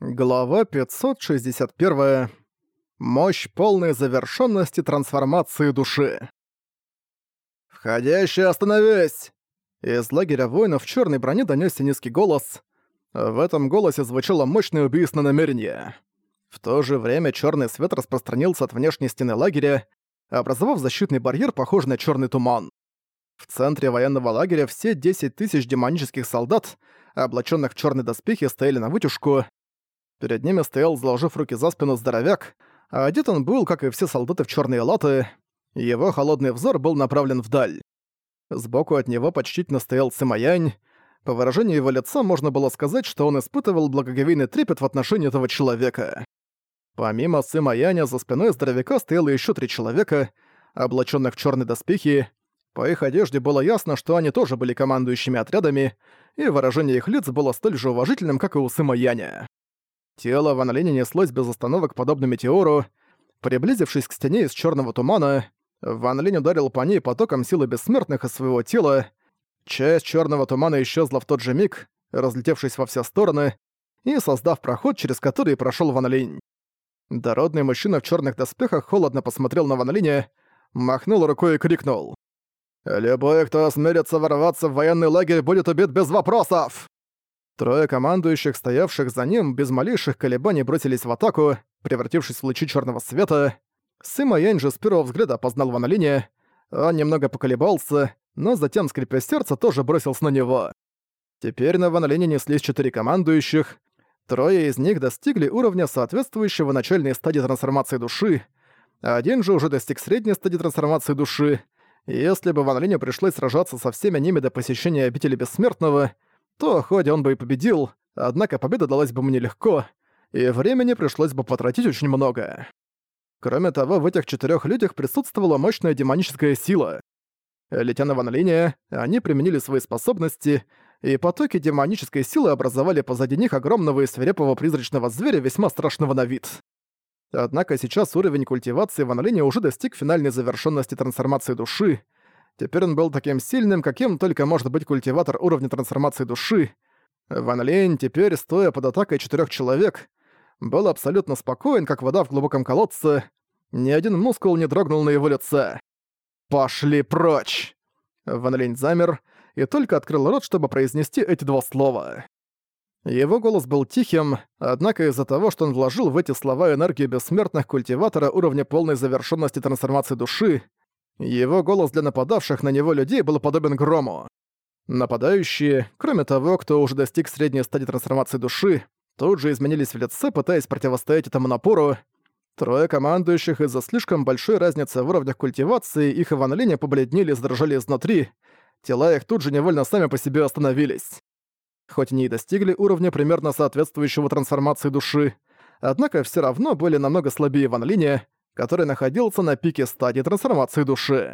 Глава 561. Мощь полной завершенности трансформации души. «Входящий, остановись!» Из лагеря воинов в черной броне донесся низкий голос. В этом голосе звучало мощное убийственное намерение. В то же время черный свет распространился от внешней стены лагеря, образовав защитный барьер, похожий на черный туман. В центре военного лагеря все 10 тысяч демонических солдат, облаченных в черные доспехи, стояли на вытяжку, Перед ними стоял, заложив руки за спину, здоровяк, а одет он был, как и все солдаты, в черные латы. Его холодный взор был направлен вдаль. Сбоку от него почтительно стоял Сымаянь. По выражению его лица можно было сказать, что он испытывал благоговейный трепет в отношении этого человека. Помимо Сымаяня, за спиной здоровяка стояло еще три человека, облаченных в черные доспехи. По их одежде было ясно, что они тоже были командующими отрядами, и выражение их лиц было столь же уважительным, как и у Сымаяня. Тело Ван Линя неслось без остановок подобно метеору. Приблизившись к стене из черного тумана, Ван Линь ударил по ней потоком силы бессмертных из своего тела. Часть черного тумана исчезла в тот же миг, разлетевшись во все стороны, и создав проход, через который прошел Ван Линь. Дородный мужчина в черных доспехах холодно посмотрел на Ван Линя, махнул рукой и крикнул. «Любой, кто осмелится ворваться в военный лагерь, будет убит без вопросов!» Трое командующих, стоявших за ним, без малейших колебаний бросились в атаку, превратившись в лучи черного света. Сыма Янь же с первого взгляда опознал Ван. Он немного поколебался, но затем, скрипя сердце, тоже бросился на него. Теперь на Ван неслись четыре командующих. Трое из них достигли уровня, соответствующего начальной стадии трансформации души. Один же уже достиг средней стадии трансформации души. если бы Ван пришлось сражаться со всеми ними до посещения обители Бессмертного — то хоть он бы и победил, однако победа далась бы мне легко, и времени пришлось бы потратить очень много. Кроме того, в этих четырех людях присутствовала мощная демоническая сила. Летя на Ван Линия, они применили свои способности, и потоки демонической силы образовали позади них огромного и свирепого призрачного зверя весьма страшного на вид. Однако сейчас уровень культивации Ван Линия уже достиг финальной завершенности трансформации души, Теперь он был таким сильным, каким только может быть культиватор уровня трансформации души. Ван Лень теперь, стоя под атакой четырех человек, был абсолютно спокоен, как вода в глубоком колодце. Ни один мускул не дрогнул на его лице. «Пошли прочь!» Ван Лень замер и только открыл рот, чтобы произнести эти два слова. Его голос был тихим, однако из-за того, что он вложил в эти слова энергию бессмертных культиватора уровня полной завершенности трансформации души, его голос для нападавших на него людей был подобен грому. Нападающие, кроме того, кто уже достиг средней стадии трансформации души, тут же изменились в лице, пытаясь противостоять этому напору. Трое командующих из-за слишком большой разницы в уровнях культивации их Иван побледнели и задрожали изнутри, тела их тут же невольно сами по себе остановились. Хоть они и достигли уровня примерно соответствующего трансформации души, однако все равно были намного слабее Ван Линя, который находился на пике стадии трансформации души.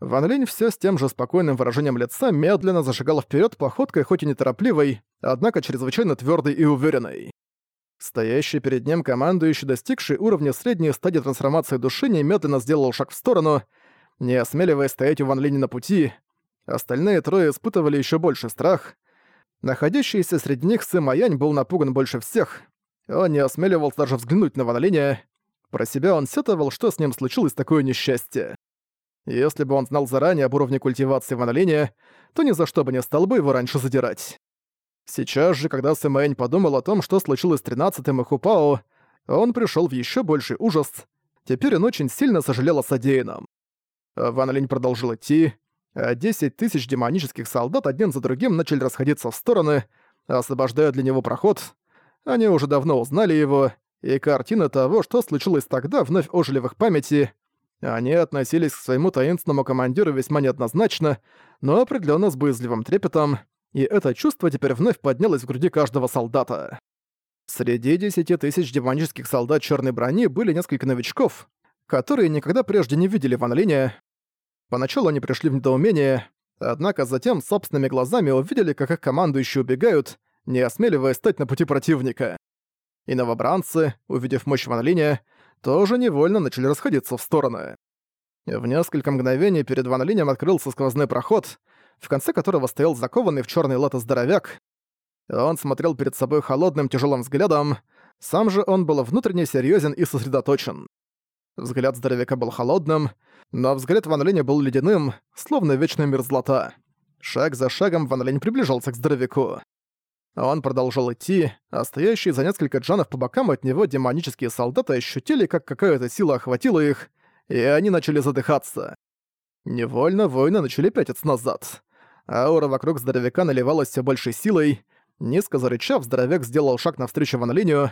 Ван Линь всё с тем же спокойным выражением лица медленно зашагал вперед походкой хоть и неторопливой, однако чрезвычайно твердой и уверенной. Стоящий перед ним командующий, достигший уровня средней стадии трансформации души, немедленно сделал шаг в сторону, не осмеливаясь стоять у Ван Линя на пути. Остальные трое испытывали ещё больше страх. Находящийся среди них Сы Янь был напуган больше всех. Он не осмеливался даже взглянуть на Ван Линя. Про себя он сетовал, что с ним случилось такое несчастье. Если бы он знал заранее об уровне культивации Ван Линя, то ни за что бы не стал бы его раньше задирать. Сейчас же, когда Сэмэйн подумал о том, что случилось с тринадцатым и Хупао, он пришел в еще больший ужас. Теперь он очень сильно сожалел о содеянном. Ван Линь продолжил идти, а 10 тысяч демонических солдат один за другим начали расходиться в стороны, освобождая для него проход. Они уже давно узнали его, и картины того, что случилось тогда, вновь ожили в их памяти. Они относились к своему таинственному командиру весьма неоднозначно, но определенно с боязливым трепетом, и это чувство теперь вновь поднялось в груди каждого солдата. Среди десяти тысяч демонических солдат черной брони были несколько новичков, которые никогда прежде не видели Ван Линя. Поначалу они пришли в недоумение, однако затем собственными глазами увидели, как их командующие убегают, не осмеливаясь стать на пути противника и новобранцы, увидев мощь Ван Линя, тоже невольно начали расходиться в стороны. В несколько мгновений перед Ван Линем открылся сквозной проход, в конце которого стоял закованный в черный латы здоровяк. Он смотрел перед собой холодным тяжелым взглядом, сам же он был внутренне серьезен и сосредоточен. Взгляд здоровяка был холодным, но взгляд Ван Линя был ледяным, словно вечная мерзлота. Шаг за шагом Ван Линь приближался к здоровяку. Он продолжал идти, а стоящие за несколько джанов по бокам от него демонические солдаты ощутили, как какая-то сила охватила их, и они начали задыхаться. Невольно воины начали пятиться назад. Аура вокруг здоровяка наливалась все большей силой. Низко зарычав, здоровяк сделал шаг навстречу Ван Линю.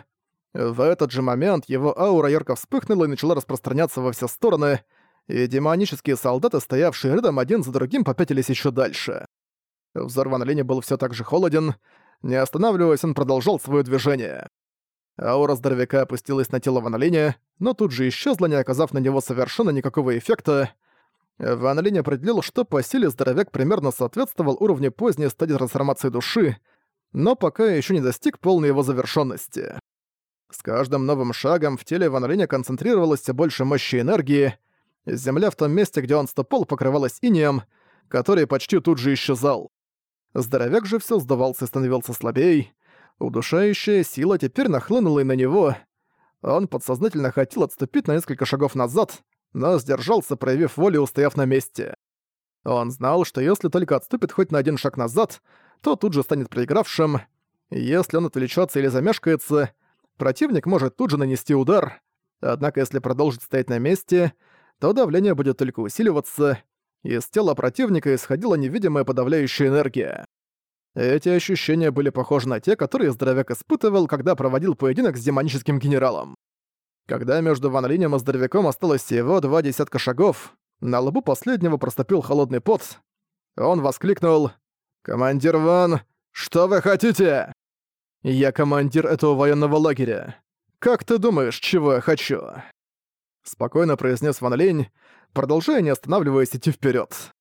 В этот же момент его аура ярко вспыхнула и начала распространяться во все стороны, и демонические солдаты, стоявшие рядом один за другим, попятились еще дальше. Взор Ван Линя был все так же холоден, не останавливаясь, он продолжал свое движение. Аура здоровяка опустилась на тело Ван Линя, но тут же исчезла, не оказав на него совершенно никакого эффекта. Ван Линь определил, что по силе здоровяк примерно соответствовал уровню поздней стадии трансформации души, но пока еще не достиг полной его завершенности. С каждым новым шагом в теле Ван Линя концентрировалось все больше мощи и энергии, земля в том месте, где он ступал, покрывалась инеем, который почти тут же исчезал. Здоровяк же все сдавался и становился слабей. Удушающая сила теперь нахлынула и на него. Он подсознательно хотел отступить на несколько шагов назад, но сдержался, проявив волю, устояв на месте. Он знал, что если только отступит хоть на один шаг назад, то тут же станет проигравшим. Если он отвлечется или замешкается, противник может тут же нанести удар. Однако если продолжит стоять на месте, то давление будет только усиливаться, из тела противника исходила невидимая подавляющая энергия. Эти ощущения были похожи на те, которые здоровяк испытывал, когда проводил поединок с демоническим генералом. Когда между Ван Линем и здоровяком осталось всего два десятка шагов, на лбу последнего проступил холодный пот. Он воскликнул «Командир Ван, что вы хотите?» «Я командир этого военного лагеря. Как ты думаешь, чего я хочу?» Спокойно произнес Ван Линь, продолжая не останавливаясь идти вперед.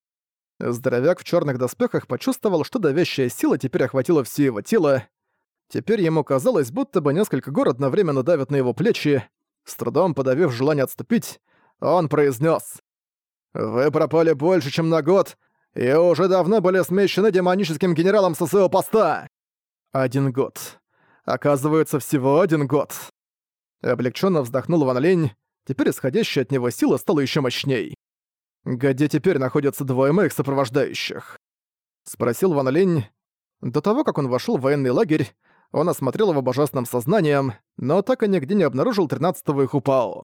Здоровяк в черных доспехах почувствовал, что давящая сила теперь охватила все его тело. Теперь ему казалось, будто бы несколько гор одновременно давят на его плечи. С трудом подавив желание отступить, он произнес: «Вы пропали больше, чем на год, и уже давно были смещены демоническим генералом со своего поста!» «Один год. Оказывается, всего один год». Облегченно вздохнул Ван Лень, Теперь исходящая от него сила стала еще мощней. «Где теперь находятся двое моих сопровождающих?» Спросил Ван Линь. До того, как он вошел в военный лагерь, он осмотрел его божественным сознанием, но так и нигде не обнаружил тринадцатого их упао.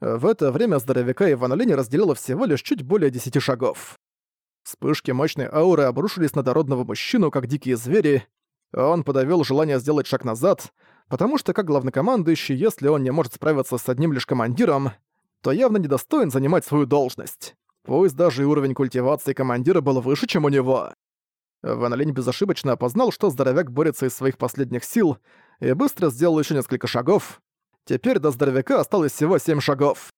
В это время здоровяка и Ван Линь разделило всего лишь чуть более десяти шагов. Вспышки мощной ауры обрушились на дородного мужчину, как дикие звери. Он подавил желание сделать шаг назад, потому что как главнокомандующий, если он не может справиться с одним лишь командиром, то явно недостоин занимать свою должность. Пусть даже и уровень культивации командира был выше, чем у него. Ван Линь безошибочно опознал, что здоровяк борется из своих последних сил, и быстро сделал еще несколько шагов. Теперь до здоровяка осталось всего семь шагов.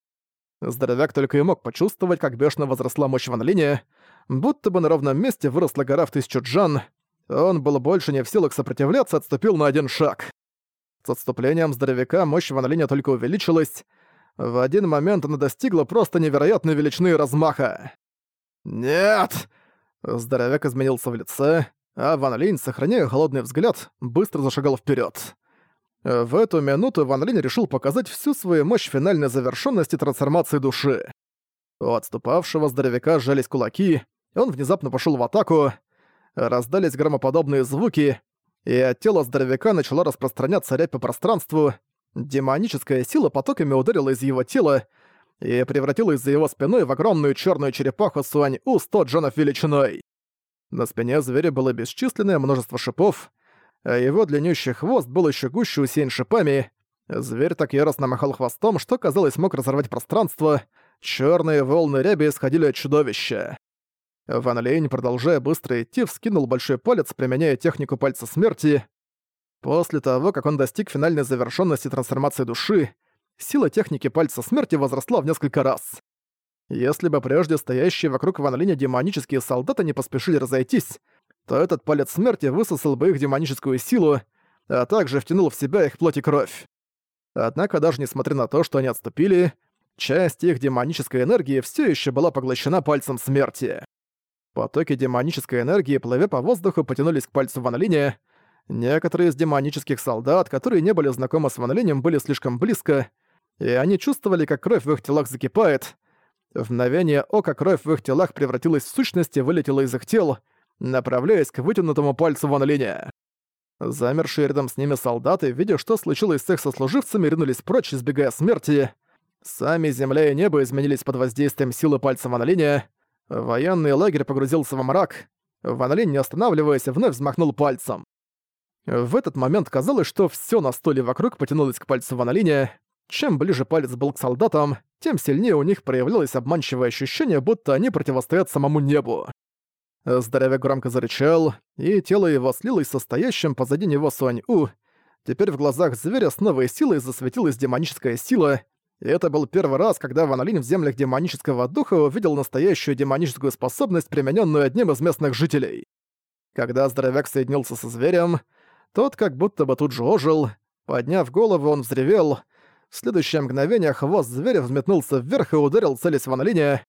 Здоровяк только и мог почувствовать, как бешено возросла мощь Ван Линя, будто бы на ровном месте выросла гора в тысячу джан. Он был больше не в силах сопротивляться, отступил на один шаг. С отступлением здоровяка мощь Ван Линя только увеличилась. В один момент она достигла просто невероятной величины размаха. «Нет!» Здоровяк изменился в лице, а Ван Линь, сохраняя холодный взгляд, быстро зашагал вперед. В эту минуту Ван Линь решил показать всю свою мощь финальной завершенности трансформации души. У отступавшего здоровяка сжались кулаки, он внезапно пошел в атаку. Раздались громоподобные звуки, и от тела здоровяка начала распространяться рябь по пространству. Демоническая сила потоками ударила из его тела и превратилась за его спиной в огромную черную черепаху Суань-У сто джонов величиной. На спине зверя было бесчисленное множество шипов, а его длиннющий хвост был еще гуще усеян шипами. Зверь так яростно махал хвостом, что, казалось, мог разорвать пространство. Черные волны ряби исходили от чудовища. Ван Лейн, продолжая быстро идти, вскинул большой палец, применяя технику пальца смерти. После того, как он достиг финальной завершенности трансформации души, сила техники пальца смерти возросла в несколько раз. Если бы прежде стоящие вокруг Ван Линя демонические солдаты не поспешили разойтись, то этот палец смерти высосал бы их демоническую силу, а также втянул в себя их плоть и кровь. Однако даже несмотря на то, что они отступили, часть их демонической энергии все еще была поглощена пальцем смерти. Потоки демонической энергии, плывя по воздуху, потянулись к пальцу Ван Линя. Некоторые из демонических солдат, которые не были знакомы с Ван были слишком близко, и они чувствовали, как кровь в их телах закипает. В мгновение ока кровь в их телах превратилась в сущность и вылетела из их тел, направляясь к вытянутому пальцу Ван. Замершие рядом с ними солдаты, видя, что случилось с их сослуживцами, ринулись прочь, избегая смерти. Сами земля и небо изменились под воздействием силы пальца Ван. Военный лагерь погрузился во мрак. Ван не останавливаясь, вновь взмахнул пальцем. В этот момент казалось, что все на столе вокруг потянулось к пальцу Ван. Чем ближе палец был к солдатам, тем сильнее у них проявлялось обманчивое ощущение, будто они противостоят самому небу. Здоровяк громко зарычал, и тело его слилось состоящим позади него Суань-У. Теперь в глазах зверя с новой силой засветилась демоническая сила, и это был первый раз, когда Ван в землях демонического духа увидел настоящую демоническую способность, примененную одним из местных жителей. Когда здоровяк соединился со зверем, тот как будто бы тут же ожил. Подняв голову, он взревел. В следующее мгновение хвост зверя взметнулся вверх и ударил целясь Ван Линя.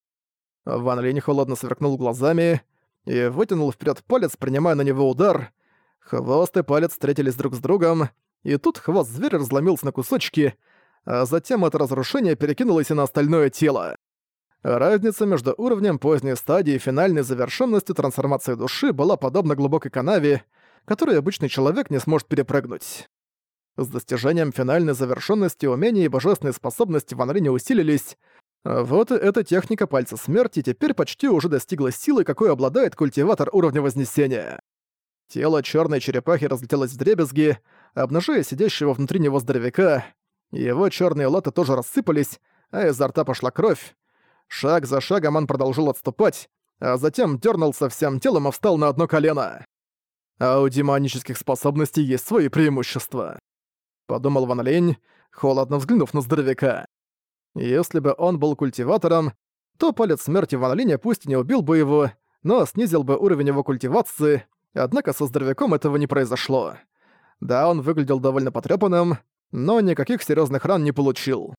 Ван Линь холодно сверкнул глазами и вытянул вперед палец, принимая на него удар. Хвост и палец встретились друг с другом, и тут хвост зверя разломился на кусочки — а затем это разрушение перекинулось и на остальное тело. Разница между уровнем поздней стадии и финальной завершенностью трансформации души была подобна глубокой канаве, которую обычный человек не сможет перепрыгнуть. С достижением финальной завершенности умения и божественные способности в Анрине усилились, вот эта техника пальца смерти теперь почти уже достигла силы, какой обладает культиватор уровня Вознесения. Тело черной черепахи разлетелось в дребезги, обнажая сидящего внутри него здоровяка, его черные латы тоже рассыпались, а изо рта пошла кровь. Шаг за шагом он продолжил отступать, а затем дернулся всем телом и встал на одно колено. А у демонических способностей есть свои преимущества. Подумал Ван Лень, холодно взглянув на здоровяка. Если бы он был культиватором, то палец смерти Ван Линя пусть и не убил бы его, но снизил бы уровень его культивации, однако со здоровяком этого не произошло. Да, он выглядел довольно потрёпанным, но никаких серьезных ран не получил.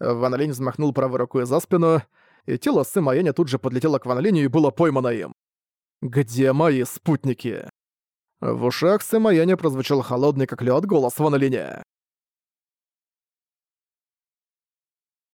Ван Линь взмахнул правой рукой за спину, и тело Сыма Яня тут же подлетело к Ван Линю и было поймано им. «Где мои спутники?» В ушах Сыма Яня прозвучал холодный как лед голос Ван Линя.